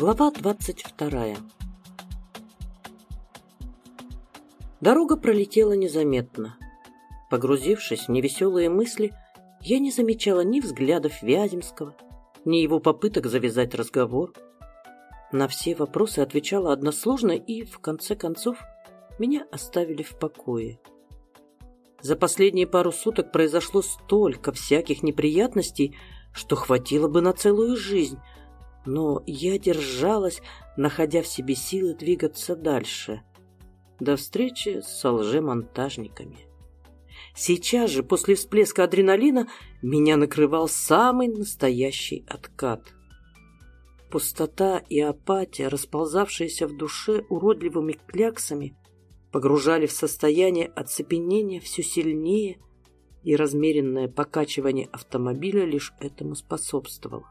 Глава двадцать вторая Дорога пролетела незаметно. Погрузившись в невеселые мысли, я не замечала ни взглядов Вяземского, ни его попыток завязать разговор. На все вопросы отвечала односложно и, в конце концов, меня оставили в покое. За последние пару суток произошло столько всяких неприятностей, что хватило бы на целую жизнь, но я держалась, находя в себе силы двигаться дальше. До встречи с лжемонтажниками. Сейчас же, после всплеска адреналина, меня накрывал самый настоящий откат. Пустота и апатия, расползавшиеся в душе уродливыми кляксами, погружали в состояние оцепенения все сильнее, и размеренное покачивание автомобиля лишь этому способствовало.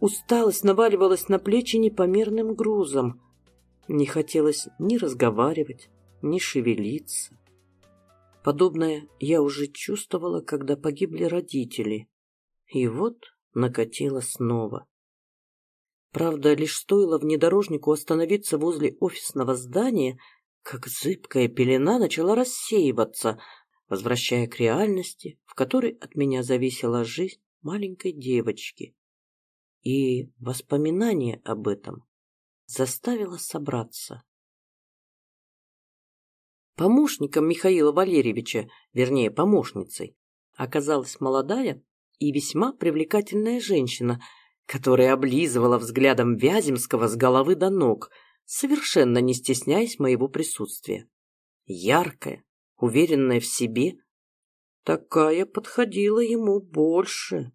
Усталость наваливалась на плечи непомерным грузом. Не хотелось ни разговаривать, ни шевелиться. Подобное я уже чувствовала, когда погибли родители. И вот накатило снова. Правда, лишь стоило внедорожнику остановиться возле офисного здания, как зыбкая пелена начала рассеиваться, возвращая к реальности, в которой от меня зависела жизнь маленькой девочки. И воспоминание об этом заставило собраться. Помощником Михаила Валерьевича, вернее, помощницей, оказалась молодая и весьма привлекательная женщина, которая облизывала взглядом Вяземского с головы до ног, совершенно не стесняясь моего присутствия. Яркая, уверенная в себе, такая подходила ему больше.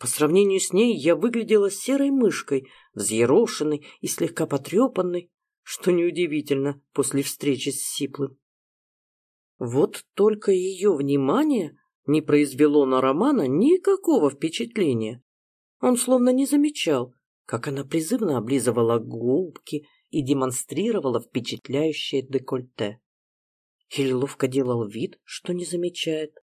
По сравнению с ней я выглядела серой мышкой, взъерошенной и слегка потрепанной, что неудивительно после встречи с Сиплым. Вот только ее внимание не произвело на Романа никакого впечатления. Он словно не замечал, как она призывно облизывала губки и демонстрировала впечатляющее декольте. Или ловко делал вид, что не замечает.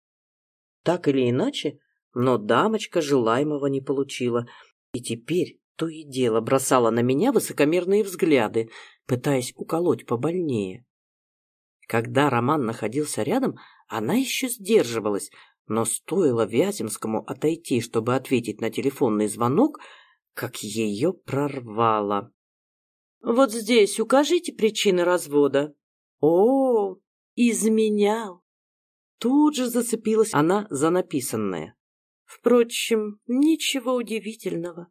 Так или иначе, но дамочка желаемого не получила, и теперь то и дело бросала на меня высокомерные взгляды, пытаясь уколоть побольнее. Когда Роман находился рядом, она еще сдерживалась, но стоило Вяземскому отойти, чтобы ответить на телефонный звонок, как ее прорвало. «Вот здесь укажите причины развода». «О, изменял!» Тут же зацепилась она за написанное. Впрочем, ничего удивительного.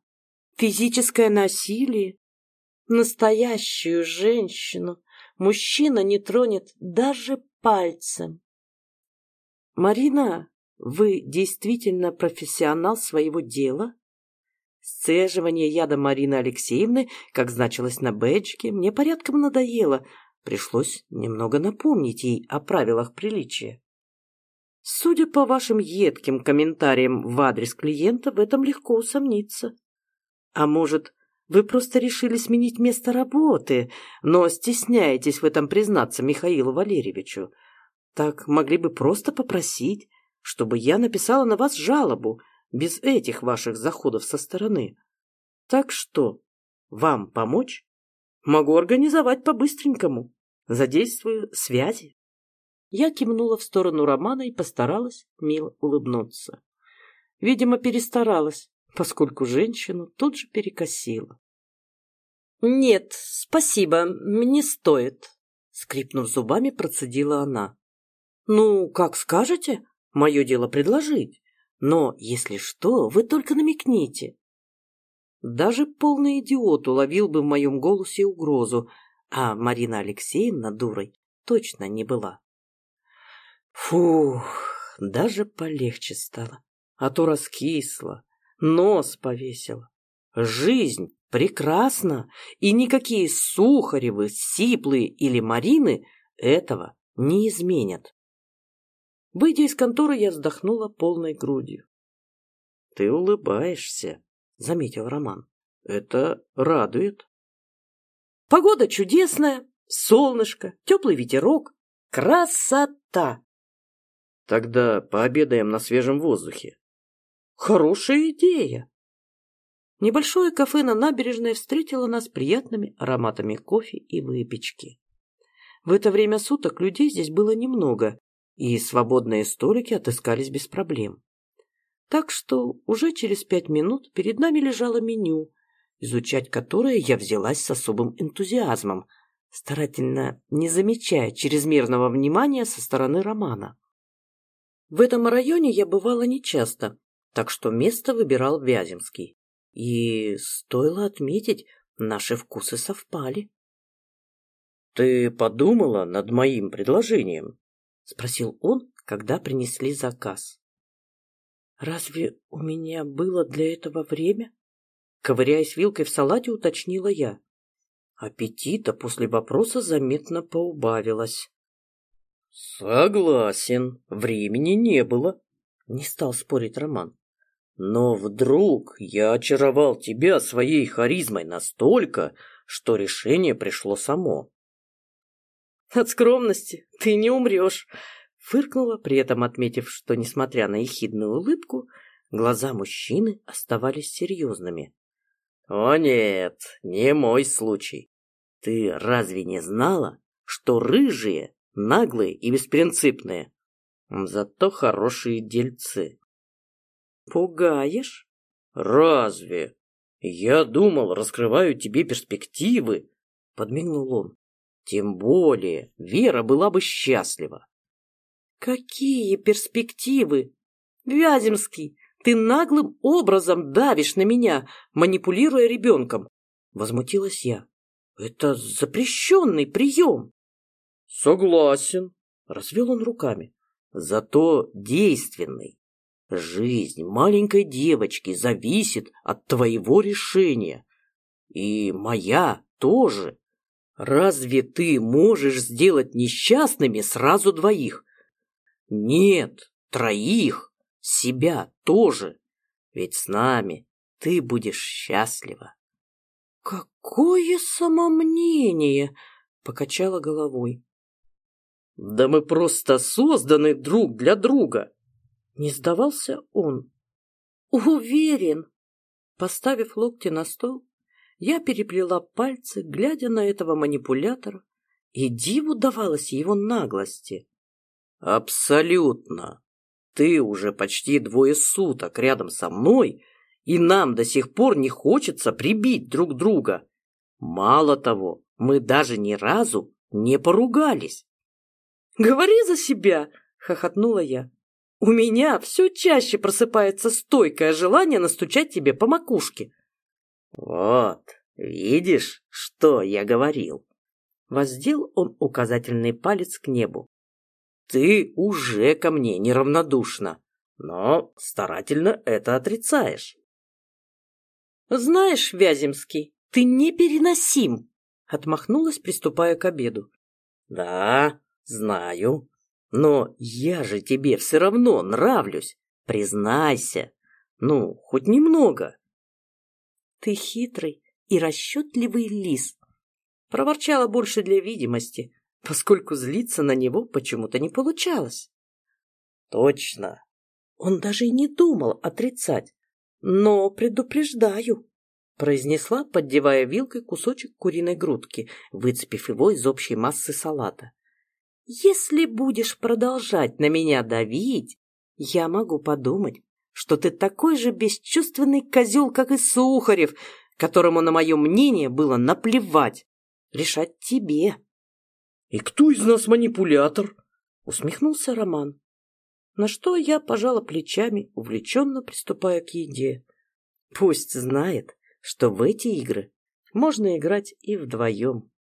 Физическое насилие. Настоящую женщину мужчина не тронет даже пальцем. Марина, вы действительно профессионал своего дела? Сцеживание яда Марины Алексеевны, как значилось на бэджике, мне порядком надоело. Пришлось немного напомнить ей о правилах приличия. Судя по вашим едким комментариям в адрес клиента, в этом легко усомниться. А может, вы просто решили сменить место работы, но стесняетесь в этом признаться Михаилу Валерьевичу. Так могли бы просто попросить, чтобы я написала на вас жалобу, без этих ваших заходов со стороны. Так что, вам помочь? Могу организовать по-быстренькому. Задействую связи. Я кивнула в сторону Романа и постаралась мило улыбнуться. Видимо, перестаралась поскольку женщину тут же перекосило. «Нет, спасибо, не стоит», — скрипнув зубами, процедила она. «Ну, как скажете, мое дело предложить, но, если что, вы только намекните». Даже полный идиот уловил бы в моем голосе угрозу, а Марина Алексеевна дурой точно не была. Фух, даже полегче стало, а то раскисла, нос повесила. Жизнь прекрасна, и никакие Сухаревы, Сиплы или Марины этого не изменят. Выйдя из конторы, я вздохнула полной грудью. — Ты улыбаешься, — заметил Роман. — Это радует. — Погода чудесная, солнышко, теплый ветерок. Красота! — Тогда пообедаем на свежем воздухе. Хорошая идея. Небольшое кафе на набережной встретило нас приятными ароматами кофе и выпечки. В это время суток людей здесь было немного, и свободные столики отыскались без проблем. Так что уже через пять минут перед нами лежало меню, изучать которое я взялась с особым энтузиазмом, старательно не замечая чрезмерного внимания со стороны Романа. В этом районе я бывала нечасто, так что место выбирал Вяземский. И стоило отметить, наши вкусы совпали. «Ты подумала над моим предложением?» — спросил он, когда принесли заказ. «Разве у меня было для этого время?» Ковыряясь вилкой в салате, уточнила я. Аппетита после вопроса заметно поубавилось. «Согласен, времени не было», — не стал спорить Роман. «Но вдруг я очаровал тебя своей харизмой настолько, что решение пришло само». «От скромности ты не умрешь», — фыркнула, при этом отметив, что, несмотря на ехидную улыбку, глаза мужчины оставались серьезными. «О нет, не мой случай. Ты разве не знала, что рыжие, наглые и беспринципные, зато хорошие дельцы?» «Пугаешь?» «Разве? Я думал, раскрываю тебе перспективы», — подмигнул он. «Тем более Вера была бы счастлива». «Какие перспективы? Вяземский, ты наглым образом давишь на меня, манипулируя ребенком. Возмутилась я. Это запрещенный прием. Согласен. Развел он руками. Зато действенный. Жизнь маленькой девочки зависит от твоего решения. И моя тоже. Разве ты можешь сделать несчастными сразу двоих? Нет, троих себя тоже. Ведь с нами ты будешь счастлива. Какое самомнение! Покачала головой. Да мы просто созданы друг для друга. Не сдавался он. Уверен. Поставив локти на стол, я переплела пальцы, глядя на этого манипулятора, и диву давалось его наглости. Абсолютно. Ты уже почти двое суток рядом со мной, и нам до сих пор не хочется прибить друг друга. Мало того, мы даже ни разу не поругались. «Говори за себя!» — хохотнула я. «У меня все чаще просыпается стойкое желание настучать тебе по макушке». «Вот, видишь, что я говорил?» Воздел он указательный палец к небу. Ты уже ко мне неравнодушна, но старательно это отрицаешь. Знаешь, Вяземский, ты непереносим, отмахнулась, приступая к обеду. Да, знаю, но я же тебе все равно нравлюсь, признайся. Ну, хоть немного. Ты хитрый и расчетливый лис, проворчала больше для видимости, поскольку злиться на него почему-то не получалось. Точно. Он даже и не думал отрицать. Но предупреждаю, произнесла, поддевая вилкой кусочек куриной грудки, выцепив его из общей массы салата. Если будешь продолжать на меня давить, я могу подумать, что ты такой же бесчувственный козел, как и Сухарев, которому на мое мнение было наплевать. Решать тебе. «И кто из нас манипулятор?» — усмехнулся Роман. На что я пожала плечами, увлеченно приступая к еде. Пусть знает, что в эти игры можно играть и вдвоем.